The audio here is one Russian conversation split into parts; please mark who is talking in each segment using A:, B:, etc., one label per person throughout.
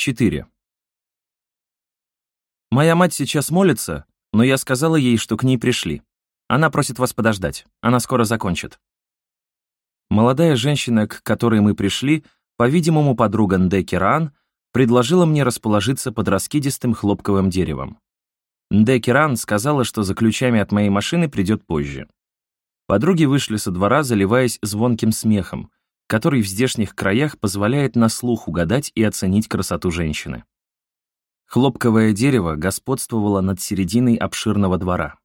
A: 4. Моя мать сейчас молится, но я сказала ей, что к ней пришли. Она просит вас подождать, она скоро закончит. Молодая женщина, к которой мы пришли, по-видимому, подруга Нде Ран, предложила мне расположиться под раскидистым хлопковым деревом. Нде Ран сказала, что за ключами от моей машины придет позже. Подруги вышли со двора, заливаясь звонким смехом, который в здешних краях позволяет на слух угадать и оценить красоту женщины. Хлопковое дерево господствовало над серединой обширного двора.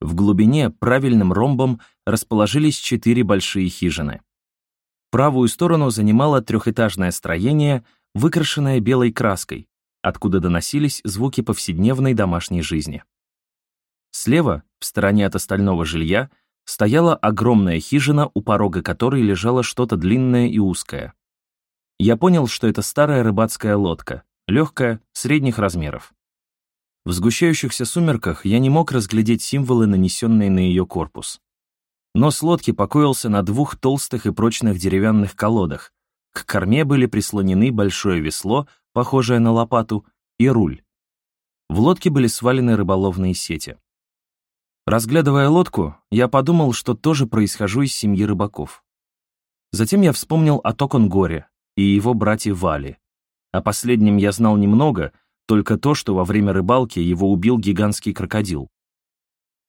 A: В глубине правильным ромбом расположились четыре большие хижины. Правую сторону занимало трехэтажное строение, выкрашенное белой краской, откуда доносились звуки повседневной домашней жизни. Слева, в стороне от остального жилья, стояла огромная хижина, у порога которой лежало что-то длинное и узкое. Я понял, что это старая рыбацкая лодка, легкая, средних размеров. В сгущающихся сумерках я не мог разглядеть символы, нанесенные на ее корпус. Нос лодки покоился на двух толстых и прочных деревянных колодах. К корме были прислонены большое весло, похожее на лопату, и руль. В лодке были свалены рыболовные сети. Разглядывая лодку, я подумал, что тоже происхожу из семьи рыбаков. Затем я вспомнил о Токонгоре и его брате Вали. О последнем я знал немного, только то, что во время рыбалки его убил гигантский крокодил.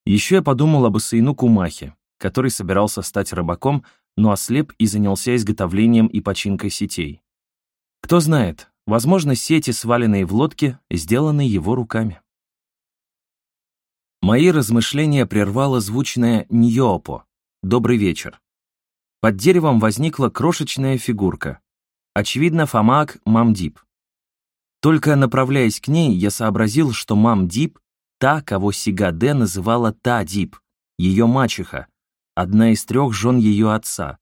A: Еще я подумал об Исаину Кумахе, который собирался стать рыбаком, но ослеп и занялся изготовлением и починкой сетей. Кто знает, возможно, сети, сваленные в лодке, сделаны его руками. Мои размышления прервало звучное «Ньоопо» — «Добрый вечер». Под деревом возникла крошечная фигурка. Очевидно, Фомак Мамдип. Только направляясь к ней, я сообразил, что Мамдип — та, кого Сигаде называла Та-Дип, ее мачеха, одна из трех жен ее отца.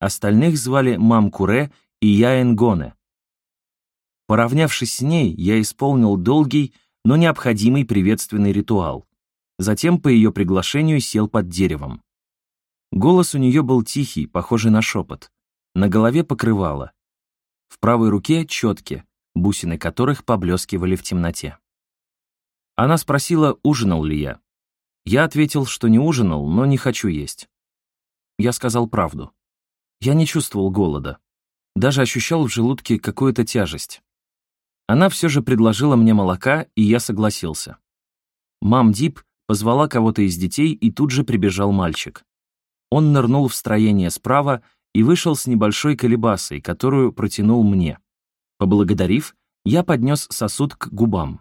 A: Остальных звали Мам-Куре и Яэнгоне. Поравнявшись с ней, я исполнил долгий, но необходимый приветственный ритуал. Затем по ее приглашению сел под деревом. Голос у нее был тихий, похожий на шепот. На голове покрывало. В правой руке четки, бусины которых поблескивали в темноте. Она спросила, ужинал ли я. Я ответил, что не ужинал, но не хочу есть. Я сказал правду. Я не чувствовал голода. Даже ощущал в желудке какую-то тяжесть. Она все же предложила мне молока, и я согласился. Мам Дип позвала кого-то из детей, и тут же прибежал мальчик. Он нырнул в строение справа и вышел с небольшой колебасой, которую протянул мне. Поблагодарив, я поднес сосуд к губам.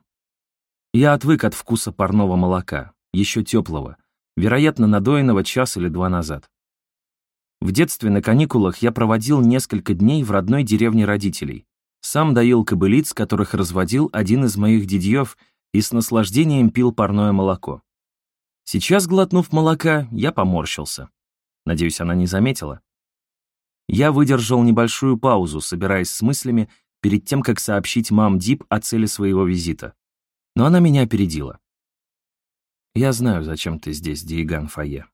A: Я отвык от вкуса парного молока, еще теплого, вероятно, надоенного час или два назад. В детстве на каникулах я проводил несколько дней в родной деревне родителей. Сам доил кобылиц, которых разводил один из моих дядьев, и с наслаждением пил парное молоко. Сейчас, глотнув молока, я поморщился. Надеюсь, она не заметила. Я выдержал небольшую паузу, собираясь с мыслями перед тем, как сообщить мам Дип о цели своего визита. Но она меня опередила. «Я знаю, зачем ты здесь, Диеган Фае.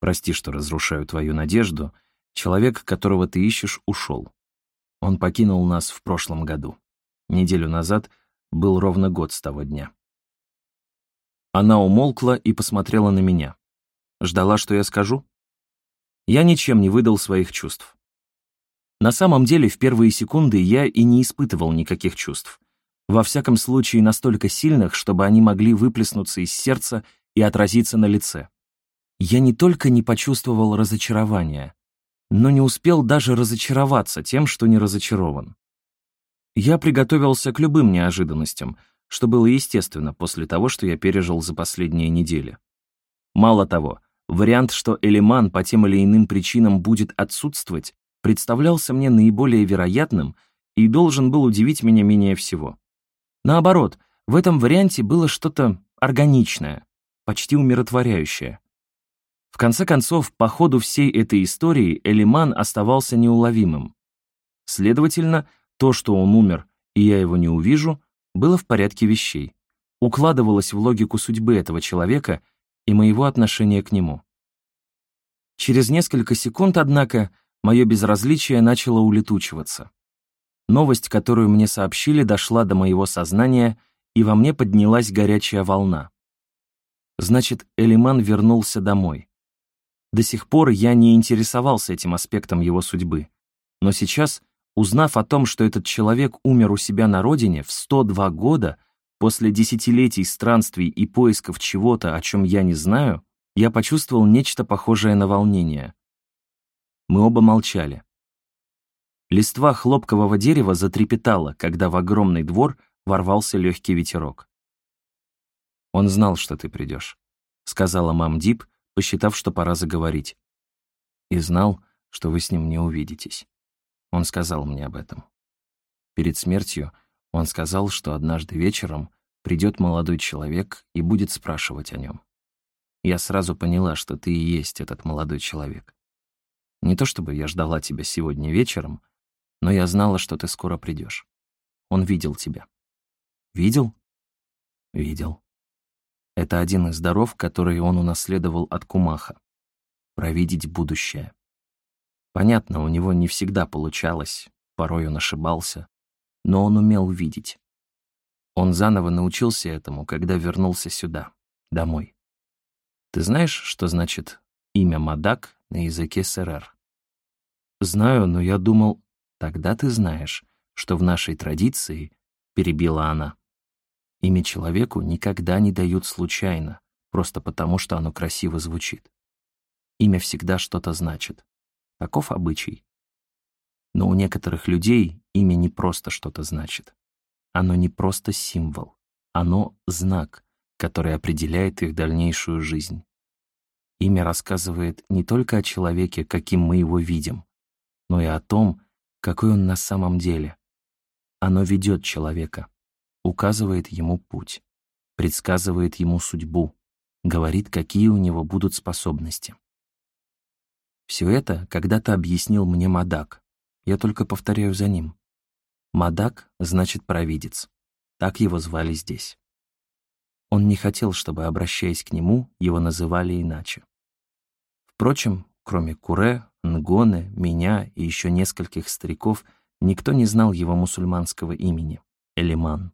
A: Прости, что разрушаю твою надежду. Человек, которого ты ищешь, ушел. Он покинул нас в прошлом году. Неделю назад был ровно год с того дня. Она умолкла и посмотрела на меня. Ждала, что я скажу? Я ничем не выдал своих чувств. На самом деле, в первые секунды я и не испытывал никаких чувств. Во всяком случае, настолько сильных, чтобы они могли выплеснуться из сердца и отразиться на лице. Я не только не почувствовал разочарования, но не успел даже разочароваться тем, что не разочарован. Я приготовился к любым неожиданностям, что было естественно после того, что я пережил за последние недели. Мало того, вариант, что Элиман по тем или иным причинам будет отсутствовать, представлялся мне наиболее вероятным и должен был удивить меня менее всего. Наоборот, в этом варианте было что-то органичное, почти умиротворяющее. В конце концов, по ходу всей этой истории Элиман оставался неуловимым. Следовательно, то, что он умер, и я его не увижу, было в порядке вещей, укладывалось в логику судьбы этого человека и моего отношения к нему. Через несколько секунд, однако, мое безразличие начало улетучиваться. Новость, которую мне сообщили, дошла до моего сознания, и во мне поднялась горячая волна. Значит, Элиман вернулся домой. До сих пор я не интересовался этим аспектом его судьбы. Но сейчас, узнав о том, что этот человек умер у себя на родине в 102 года, после десятилетий странствий и поисков чего-то, о чем я не знаю, я почувствовал нечто похожее на волнение. Мы оба молчали. Листва хлопкового дерева затрепетала, когда в огромный двор ворвался легкий ветерок. «Он знал, что ты придешь», — сказала мам Дип, посчитав, что пора заговорить. «И знал, что вы с ним не увидитесь. Он сказал мне об этом. Перед смертью он сказал, что однажды вечером придет молодой человек и будет спрашивать о нем. Я сразу поняла, что ты и есть этот молодой человек. Не то чтобы я ждала тебя сегодня вечером, но я знала, что ты скоро придешь. Он видел тебя. Видел? Видел. Это один из даров, которые он унаследовал от Кумаха. Провидеть будущее. Понятно, у него не всегда получалось, порой он ошибался, но он умел видеть. Он заново научился этому, когда вернулся сюда, домой. Ты знаешь, что значит имя Мадак на языке СРР? Знаю, но я думал, Тогда ты знаешь, что в нашей традиции, перебила она, имя человеку никогда не дают случайно, просто потому что оно красиво звучит. Имя всегда что-то значит. Таков обычай. Но у некоторых людей имя не просто что-то значит. Оно не просто символ. Оно знак, который определяет их дальнейшую жизнь. Имя рассказывает не только о человеке, каким мы его видим, но и о том, какой он на самом деле. Оно ведет человека, указывает ему путь, предсказывает ему судьбу, говорит, какие у него будут способности. Все это когда-то объяснил мне Мадак. Я только повторяю за ним. Мадак значит провидец. Так его звали здесь. Он не хотел, чтобы, обращаясь к нему, его называли иначе. Впрочем, кроме Куре, Нгоне, меня и еще нескольких стариков, никто не знал его мусульманского имени — Элиман.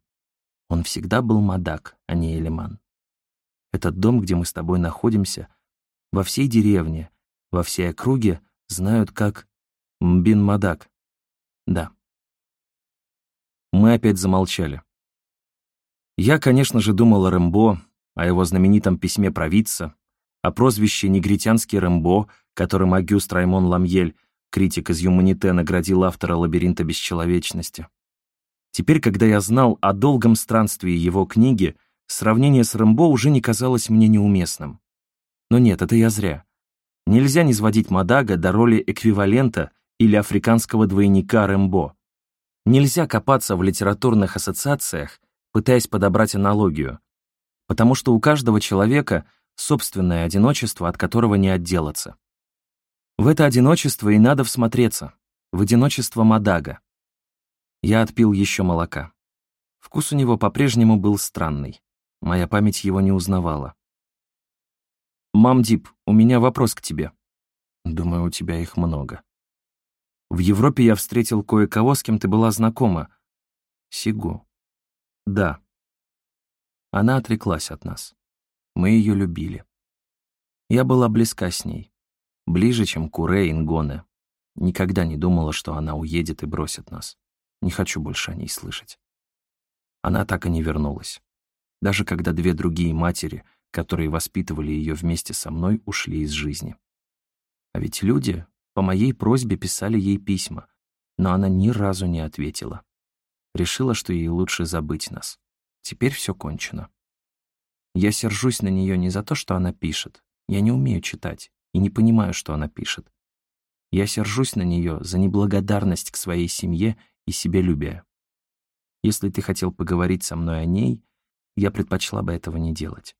A: Он всегда был Мадак, а не Элиман. Этот дом, где мы с тобой находимся, во всей деревне, во всей округе знают как Мбин Мадак. Да. Мы опять замолчали. Я, конечно же, думал о Рэмбо, о его знаменитом письме провидца, о прозвище «Негритянский Рэмбо», которым Агюст Раймон Ламьель, критик из Юманите, наградил автора «Лабиринта бесчеловечности». Теперь, когда я знал о долгом странстве его книги, сравнение с Рэмбо уже не казалось мне неуместным. Но нет, это я зря. Нельзя не сводить Мадага до роли эквивалента или африканского двойника Рэмбо. Нельзя копаться в литературных ассоциациях, пытаясь подобрать аналогию, потому что у каждого человека собственное одиночество, от которого не отделаться. В это одиночество и надо всмотреться, в одиночество Мадага. Я отпил еще молока. Вкус у него по-прежнему был странный. Моя память его не узнавала. «Мам Дип, у меня вопрос к тебе». «Думаю, у тебя их много». «В Европе я встретил кое-кого, с кем ты была знакома. Сигу». «Да». Она отреклась от нас. Мы ее любили. Я была близка с ней. Ближе, чем Куре Ингоне. Никогда не думала, что она уедет и бросит нас. Не хочу больше о ней слышать. Она так и не вернулась. Даже когда две другие матери, которые воспитывали ее вместе со мной, ушли из жизни. А ведь люди по моей просьбе писали ей письма, но она ни разу не ответила. Решила, что ей лучше забыть нас. Теперь все кончено. Я сержусь на нее не за то, что она пишет. Я не умею читать и не понимаю, что она пишет. Я сержусь на нее за неблагодарность к своей семье и себелюбие. Если ты хотел поговорить со мной о ней, я предпочла бы этого не делать.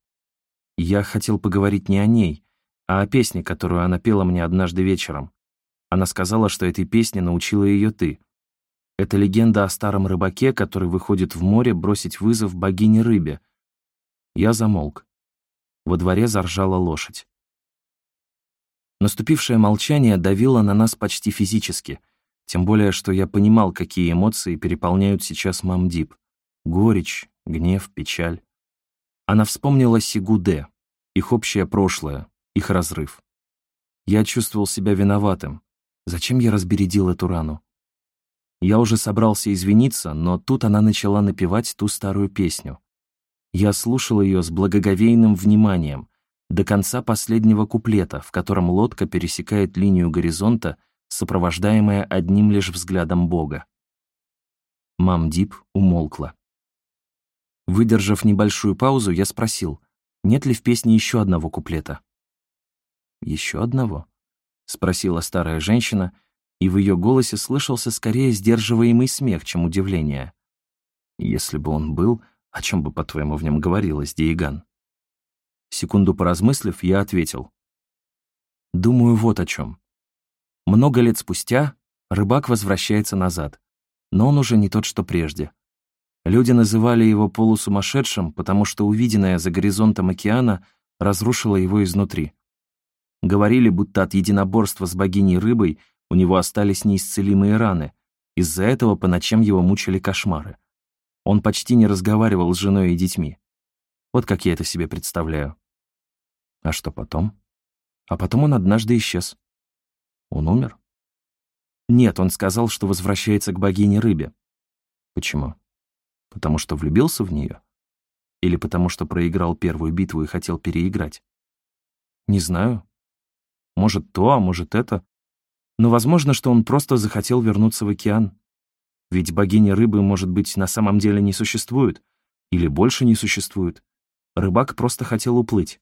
A: Я хотел поговорить не о ней, а о песне, которую она пела мне однажды вечером. Она сказала, что этой песне научила ее ты. Это легенда о старом рыбаке, который выходит в море бросить вызов богине-рыбе — я замолк. Во дворе заржала лошадь. Наступившее молчание давило на нас почти физически. Тем более, что я понимал, какие эмоции переполняют сейчас мамдип. Горечь, гнев, печаль. Она вспомнила Сигуде, их общее прошлое, их разрыв. Я чувствовал себя виноватым. Зачем я разбередил эту рану? Я уже собрался извиниться, но тут она начала напевать ту старую песню. Я слушал ее с благоговейным вниманием, до конца последнего куплета, в котором лодка пересекает линию горизонта, сопровождаемая одним лишь взглядом Бога. Мам Дип умолкла. Выдержав небольшую паузу, я спросил, нет ли в песне еще одного куплета. «Еще одного?» — спросила старая женщина, и в ее голосе слышался скорее сдерживаемый смех, чем удивление. «Если бы он был, о чем бы, по-твоему, в нем говорилось, Диеган?» Секунду поразмыслив, я ответил. «Думаю, вот о чем. Много лет спустя рыбак возвращается назад, но он уже не тот, что прежде. Люди называли его полусумасшедшим, потому что увиденное за горизонтом океана разрушило его изнутри. Говорили, будто от единоборства с богиней рыбой у него остались неисцелимые раны, из-за этого по ночам его мучили кошмары. Он почти не разговаривал с женой и детьми. Вот как я это себе представляю. А что потом? А потом он однажды исчез. Он умер? Нет, он сказал, что возвращается к богине рыбе. Почему? Потому что влюбился в нее? Или потому что проиграл первую битву и хотел переиграть? Не знаю. Может, то, а может, это. Но возможно, что он просто захотел вернуться в океан. Ведь богини рыбы, может быть, на самом деле не существует. Или больше не существует. Рыбак просто хотел уплыть.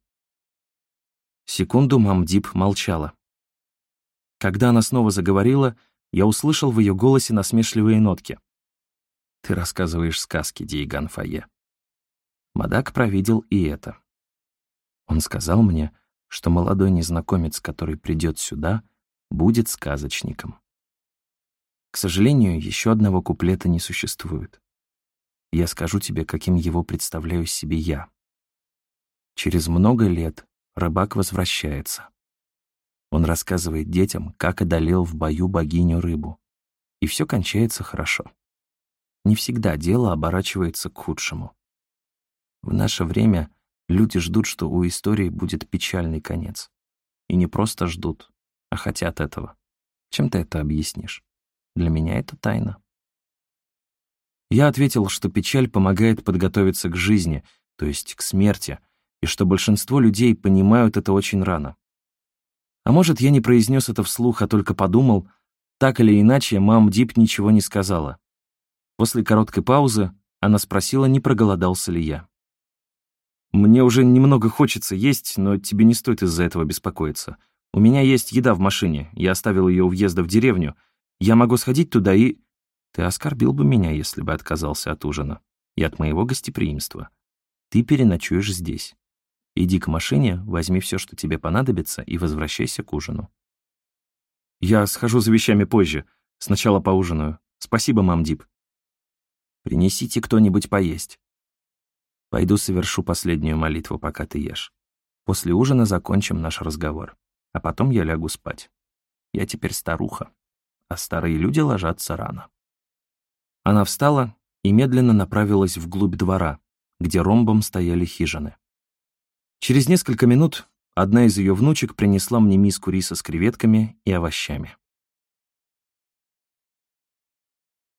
A: Секунду Мамдип молчала. Когда она снова заговорила, я услышал в ее голосе насмешливые нотки. Ты рассказываешь сказки, Диеган Фае. Мадак провидел и это. Он сказал мне, что молодой незнакомец, который придет сюда, будет сказочником. К сожалению, еще одного куплета не существует. Я скажу тебе, каким его представляю себе я. Через много лет рыбак возвращается. Он рассказывает детям, как одолел в бою богиню рыбу. И все кончается хорошо не всегда дело оборачивается к худшему. В наше время люди ждут, что у истории будет печальный конец. И не просто ждут, а хотят этого. Чем ты это объяснишь? Для меня это тайна. Я ответил, что печаль помогает подготовиться к жизни, то есть к смерти, и что большинство людей понимают это очень рано. А может, я не произнес это вслух, а только подумал, так или иначе, мам Дип ничего не сказала. После короткой паузы она спросила, не проголодался ли я. «Мне уже немного хочется есть, но тебе не стоит из-за этого беспокоиться. У меня есть еда в машине, я оставил ее у въезда в деревню. Я могу сходить туда и...» «Ты оскорбил бы меня, если бы отказался от ужина. И от моего гостеприимства. Ты переночуешь здесь. Иди к машине, возьми все, что тебе понадобится, и возвращайся к ужину». «Я схожу за вещами позже. Сначала поужинаю. Спасибо, мам Дип». Принесите кто-нибудь поесть. Пойду совершу последнюю молитву, пока ты ешь. После ужина закончим наш разговор. А потом я лягу спать. Я теперь старуха, а старые люди ложатся рано. Она встала и медленно направилась вглубь двора, где ромбом стояли хижины. Через несколько минут одна из ее внучек принесла мне миску риса с креветками и овощами.